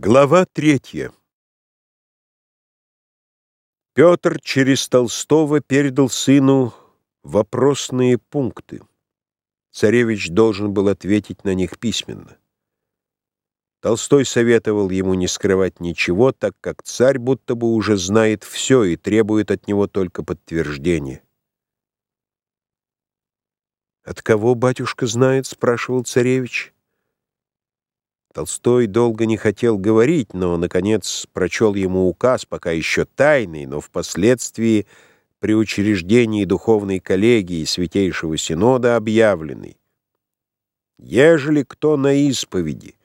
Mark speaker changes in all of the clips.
Speaker 1: Глава третья Петр через Толстого передал сыну вопросные пункты. Царевич должен был ответить на них письменно. Толстой советовал ему не скрывать ничего, так как царь будто бы уже знает все и требует от него только подтверждения. «От кого батюшка знает?» — спрашивал царевич. Толстой долго не хотел говорить, но, наконец, прочел ему указ, пока еще тайный, но впоследствии при учреждении духовной коллегии Святейшего Синода объявленный. «Ежели кто на исповеди,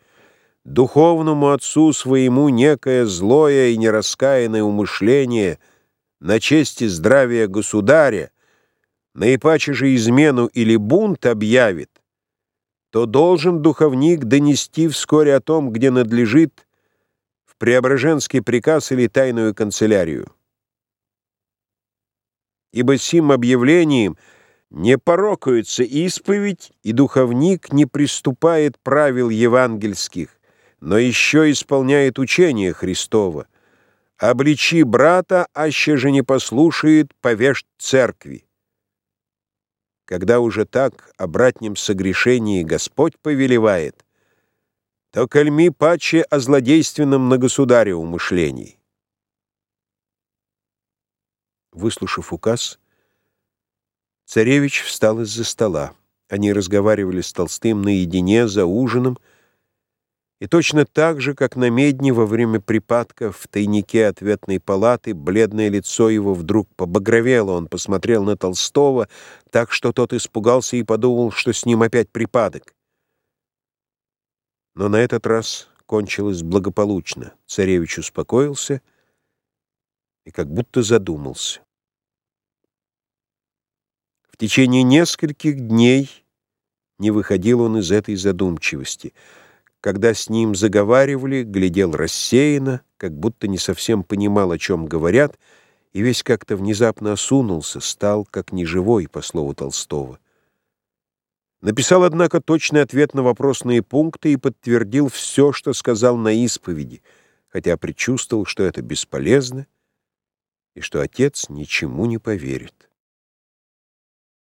Speaker 1: духовному отцу своему некое злое и нераскаянное умышление на честь и здравие государя, наипаче же измену или бунт объявит, то должен духовник донести вскоре о том, где надлежит, в Преображенский приказ или тайную канцелярию. Ибо сим объявлением не порокаются исповедь, и духовник не приступает правил евангельских, но еще исполняет учение Христова. Обличи брата, аще же не послушает, повешь церкви. Когда уже так о братнем согрешении Господь повелевает, то кальми паче о злодейственном на государе умышлении. Выслушав указ, царевич встал из-за стола. Они разговаривали с Толстым наедине за ужином, и точно так же, как на медне во время припадка в тайнике ответной палаты, бледное лицо его вдруг побагровело, он посмотрел на Толстого, так что тот испугался и подумал, что с ним опять припадок. Но на этот раз кончилось благополучно. Царевич успокоился и как будто задумался. В течение нескольких дней не выходил он из этой задумчивости — когда с ним заговаривали, глядел рассеянно, как будто не совсем понимал, о чем говорят, и весь как-то внезапно осунулся, стал как неживой, по слову Толстого. Написал, однако, точный ответ на вопросные пункты и подтвердил все, что сказал на исповеди, хотя предчувствовал, что это бесполезно и что отец ничему не поверит.